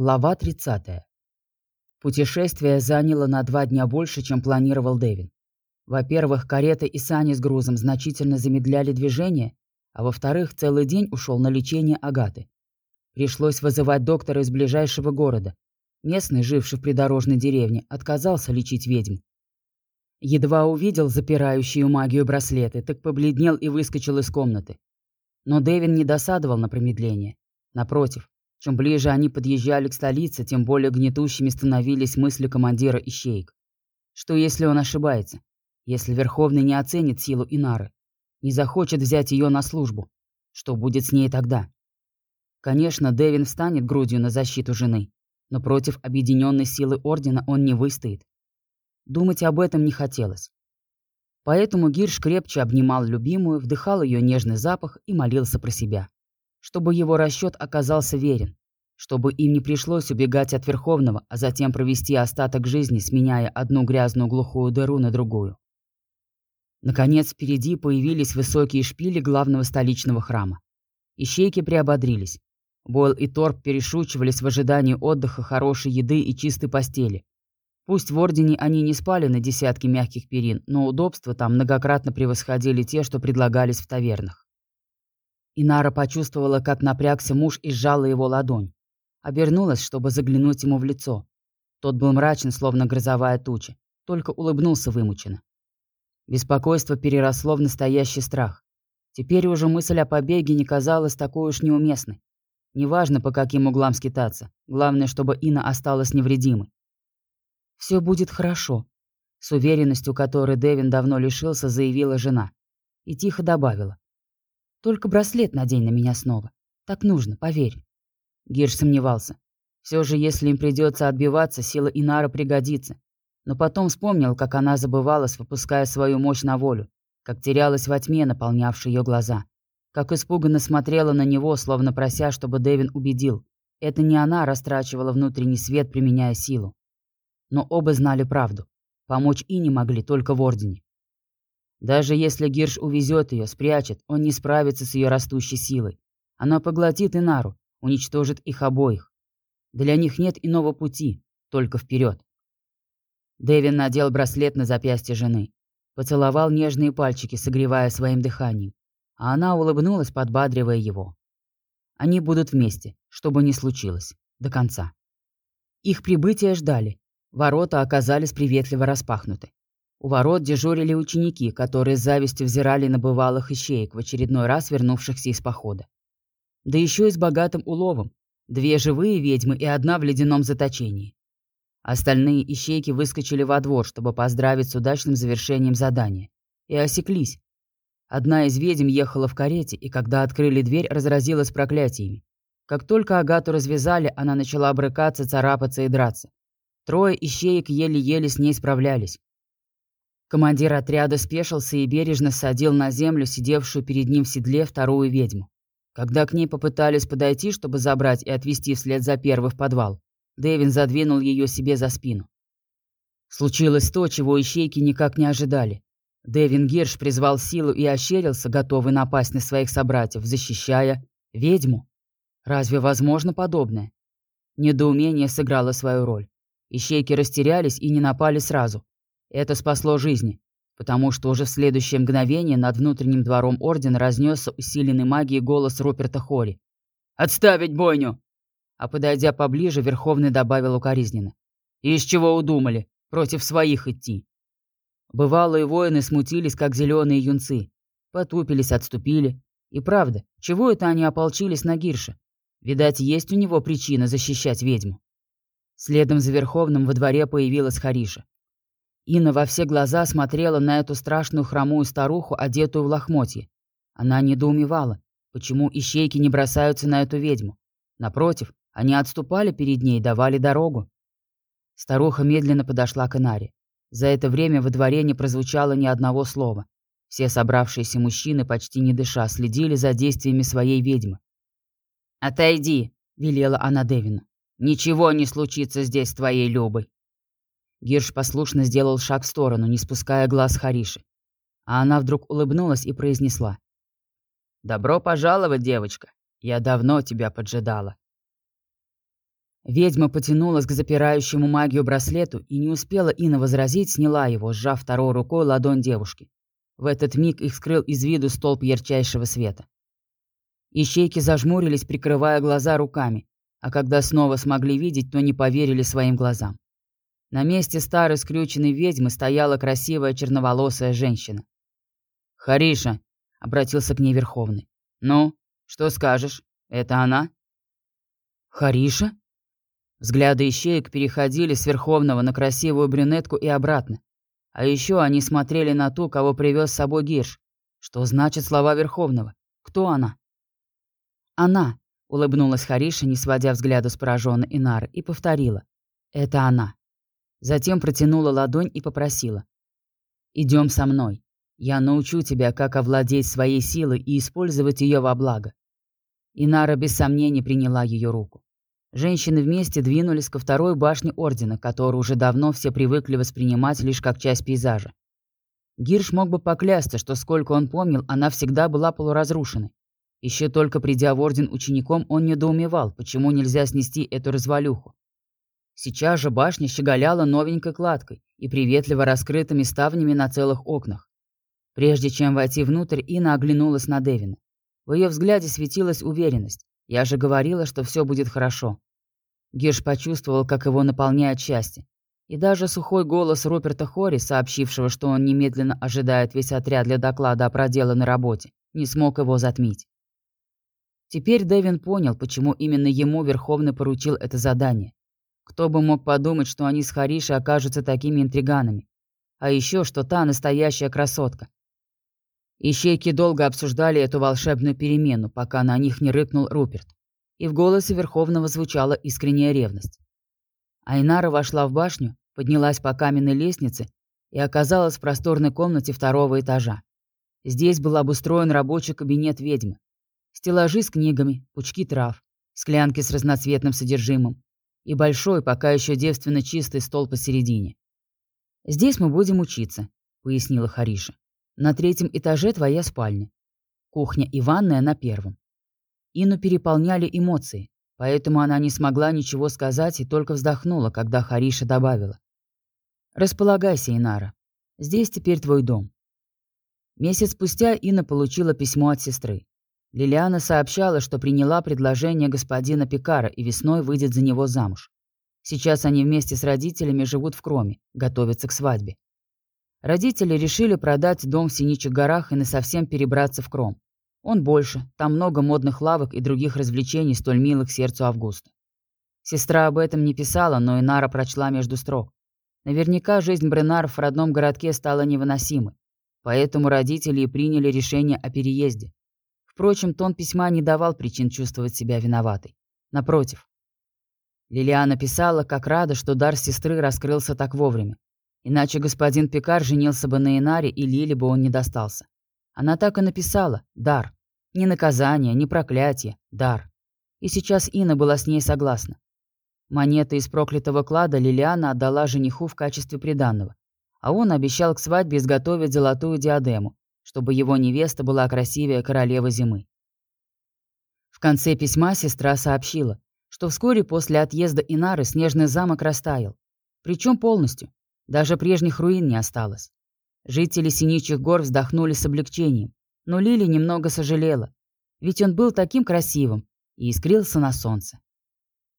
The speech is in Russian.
Глава 30. Путешествие заняло на два дня больше, чем планировал Дэвин. Во-первых, карета и сани с грузом значительно замедляли движение, а во-вторых, целый день ушел на лечение Агаты. Пришлось вызывать доктора из ближайшего города. Местный, живший в придорожной деревне, отказался лечить ведьм. Едва увидел запирающую магию браслеты, так побледнел и выскочил из комнаты. Но Дэвин не досадовал на промедление. Напротив, чем ближе они подъезжали к столице, тем более гнетущими становились мысли командира ищейк. Что если он ошибается? Если Верховный не оценит силу Инары? Не захочет взять ее на службу? Что будет с ней тогда? Конечно, Дэвин встанет грудью на защиту жены, но против объединенной силы Ордена он не выстоит. Думать об этом не хотелось. Поэтому Гирш крепче обнимал любимую, вдыхал ее нежный запах и молился про себя чтобы его расчет оказался верен, чтобы им не пришлось убегать от Верховного, а затем провести остаток жизни, сменяя одну грязную глухую дыру на другую. Наконец, впереди появились высокие шпили главного столичного храма. Ищейки приободрились. Бойл и Торп перешучивались в ожидании отдыха, хорошей еды и чистой постели. Пусть в Ордене они не спали на десятки мягких перин, но удобства там многократно превосходили те, что предлагались в тавернах. Инара почувствовала, как напрягся муж и сжала его ладонь. Обернулась, чтобы заглянуть ему в лицо. Тот был мрачен, словно грозовая туча, только улыбнулся вымученно. Беспокойство переросло в настоящий страх. Теперь уже мысль о побеге не казалась такой уж неуместной. Неважно, по каким углам скитаться. Главное, чтобы Ина осталась невредимой. «Все будет хорошо», — с уверенностью, которой Дэвин давно лишился, заявила жена. И тихо добавила. Только браслет надень на меня снова. Так нужно, поверь. Гирш сомневался. Все же, если им придется отбиваться, сила Инара пригодится. Но потом вспомнил, как она забывалась, выпуская свою мощь на волю, как терялась во тьме, наполнявшей ее глаза, как испуганно смотрела на него, словно прося, чтобы Дэвин убедил. Это не она растрачивала внутренний свет, применяя силу. Но оба знали правду. Помочь и не могли только в Ордене. Даже если Гирш увезет ее, спрячет, он не справится с ее растущей силой. Она поглотит Инару, уничтожит их обоих. Для них нет иного пути, только вперед. Дэвин надел браслет на запястье жены, поцеловал нежные пальчики, согревая своим дыханием, а она улыбнулась, подбадривая его. Они будут вместе, что бы ни случилось, до конца. Их прибытие ждали. Ворота оказались приветливо распахнуты. У ворот дежурили ученики, которые с завистью взирали на бывалых ищеек, в очередной раз вернувшихся из похода. Да еще и с богатым уловом. Две живые ведьмы и одна в ледяном заточении. Остальные ищейки выскочили во двор, чтобы поздравить с удачным завершением задания. И осеклись. Одна из ведьм ехала в карете, и когда открыли дверь, разразилась проклятиями. Как только Агату развязали, она начала обрыкаться, царапаться и драться. Трое ищеек еле-еле с ней справлялись. Командир отряда спешился и бережно садил на землю сидевшую перед ним в седле вторую ведьму. Когда к ней попытались подойти, чтобы забрать и отвезти вслед за первой в подвал, Дэвин задвинул ее себе за спину. Случилось то, чего ищейки никак не ожидали. Дэвин Герш призвал силу и ощерился, готовый напасть на своих собратьев, защищая ведьму. Разве возможно подобное? Недоумение сыграло свою роль. Ищейки растерялись и не напали сразу, это спасло жизни, потому что уже в следующее мгновение над внутренним двором Ордена разнесся усиленный магией голос Руперта Хори. «Отставить бойню!» А подойдя поближе, Верховный добавил укоризненно. «Из чего удумали? Против своих идти?» Бывалые воины смутились, как зеленые юнцы. Потупились, отступили. И правда, чего это они ополчились на Гирша? Видать, есть у него причина защищать ведьму. Следом за Верховным во дворе появилась Хариша. Инна во все глаза смотрела на эту страшную хромую старуху, одетую в лохмотье. Она недоумевала, почему ищейки не бросаются на эту ведьму. Напротив, они отступали перед ней давали дорогу. Старуха медленно подошла к Инаре. За это время во дворе не прозвучало ни одного слова. Все собравшиеся мужчины, почти не дыша, следили за действиями своей ведьмы. «Отойди», — велела она Девину. «Ничего не случится здесь с твоей Любой». Гирш послушно сделал шаг в сторону, не спуская глаз Хариши. А она вдруг улыбнулась и произнесла. «Добро пожаловать, девочка. Я давно тебя поджидала». Ведьма потянулась к запирающему магию браслету и не успела Инна возразить, сняла его, сжав второй рукой ладонь девушки. В этот миг их скрыл из виду столб ярчайшего света. Ищейки зажмурились, прикрывая глаза руками, а когда снова смогли видеть, то не поверили своим глазам. На месте старой скрюченной ведьмы стояла красивая черноволосая женщина. «Хариша», — обратился к ней Верховный. «Ну, что скажешь? Это она?» «Хариша?» Взгляды ищеек переходили с Верховного на красивую брюнетку и обратно. А еще они смотрели на ту, кого привез с собой Гирш. Что значит слова Верховного? Кто она? «Она», — улыбнулась Хариша, не сводя взгляда с пораженной Инары, и повторила. «Это она». Затем протянула ладонь и попросила. «Идем со мной. Я научу тебя, как овладеть своей силой и использовать ее во благо». Инара без сомнений приняла ее руку. Женщины вместе двинулись ко второй башне Ордена, которую уже давно все привыкли воспринимать лишь как часть пейзажа. Гирш мог бы поклясться, что сколько он помнил, она всегда была полуразрушенной. Еще только придя в орден учеником, он недоумевал, почему нельзя снести эту развалюху. Сейчас же башня щеголяла новенькой кладкой и приветливо раскрытыми ставнями на целых окнах. Прежде чем войти внутрь, Инна оглянулась на Девина. В ее взгляде светилась уверенность. «Я же говорила, что все будет хорошо». Гирш почувствовал, как его наполняет счастье. И даже сухой голос Руперта Хори, сообщившего, что он немедленно ожидает весь отряд для доклада о проделанной работе, не смог его затмить. Теперь Дэвин понял, почему именно ему Верховный поручил это задание. Кто бы мог подумать, что они с Харишей окажутся такими интриганами. А еще, что та настоящая красотка. Ищейки долго обсуждали эту волшебную перемену, пока на них не рыкнул Руперт. И в голосе Верховного звучала искренняя ревность. Айнара вошла в башню, поднялась по каменной лестнице и оказалась в просторной комнате второго этажа. Здесь был обустроен рабочий кабинет ведьмы. Стеллажи с книгами, пучки трав, склянки с разноцветным содержимым и большой, пока еще девственно чистый стол посередине. «Здесь мы будем учиться», — пояснила Хариша. «На третьем этаже твоя спальня. Кухня и ванная на первом». Ину переполняли эмоции, поэтому она не смогла ничего сказать и только вздохнула, когда Хариша добавила. «Располагайся, Инара. Здесь теперь твой дом». Месяц спустя Инна получила письмо от сестры. Лилиана сообщала, что приняла предложение господина Пикара и весной выйдет за него замуж. Сейчас они вместе с родителями живут в Кроме, готовятся к свадьбе. Родители решили продать дом в Синичих горах и насовсем перебраться в Кром. Он больше, там много модных лавок и других развлечений, столь милых сердцу Августа. Сестра об этом не писала, но Инара прочла между строк. Наверняка жизнь Бренаров в родном городке стала невыносимой, поэтому родители и приняли решение о переезде. Впрочем, тон письма не давал причин чувствовать себя виноватой. Напротив. Лилиана писала, как рада, что дар сестры раскрылся так вовремя. Иначе господин Пикар женился бы на Инаре, и Лиле бы он не достался. Она так и написала «дар». Ни наказание, ни проклятие, дар. И сейчас Инна была с ней согласна. Монеты из проклятого клада Лилиана отдала жениху в качестве приданного, а он обещал к свадьбе изготовить золотую диадему, чтобы его невеста была красивее королевы зимы. В конце письма сестра сообщила, что вскоре после отъезда Инары снежный замок растаял. Причем полностью. Даже прежних руин не осталось. Жители Синичих гор вздохнули с облегчением, но Лили немного сожалела, ведь он был таким красивым и искрился на солнце.